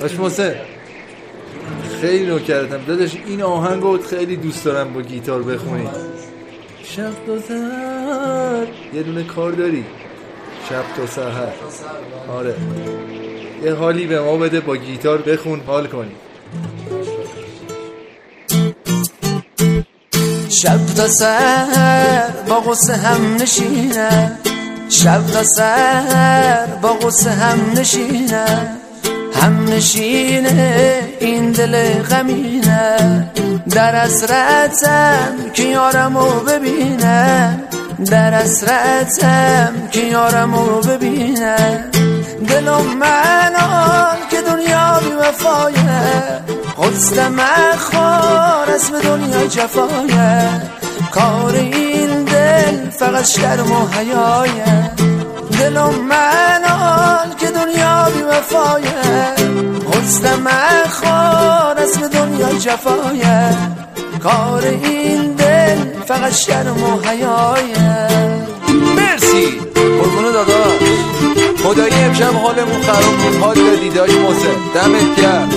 باش محسن خیلی نوکرتم داداش این آهنگو خیلی دوست دارم با گیتار بخونی. شب تا سهر یه دونه کار داری. شب تا سهر آره. یه حالی به ما بده با گیتار بخون حال کنی. شب تا سهر با غصه هم نشینه شب تا سهر با غصه هم نشینه هم نشینه این دل غمینه. در اسرتم که یارمو ببینه. در اسرتم که یارمو ببینه. دلم منال که دنیا بی وفایه. حسن مخوار اسم دنیا جفایه. کار این دل فقط شرم و حیایه. دلم منال جفایه کار این دل فقط شرم و حیایه مرسی. قربون داداش. خدایی امشب حالمون خراب بود. حال دادی محسن دمت گرم.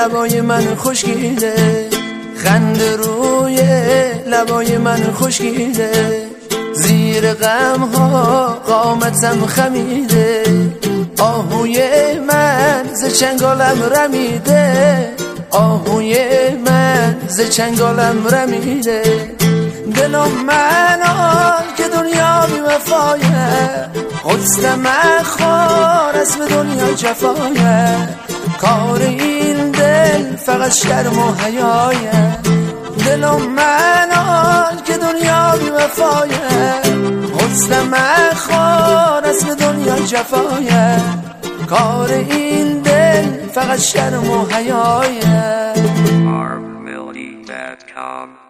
لبای من خوشگیده خند روی لبای من خوشگیده زیر غم ها قامتم خمیده. آهوی من ز چنگالم رمیده. آهوی من ز چنگالم رمیده. دلم منال که دنیا بی وفایه. حسن مخوار اسم دنیا جفایه. کار این دل فقط شرم و حیایه. دلم منال که دنیا بی وفایه. حسن مخوار اسم دنیا جفایه. کار این دل فقط شرم و melody.com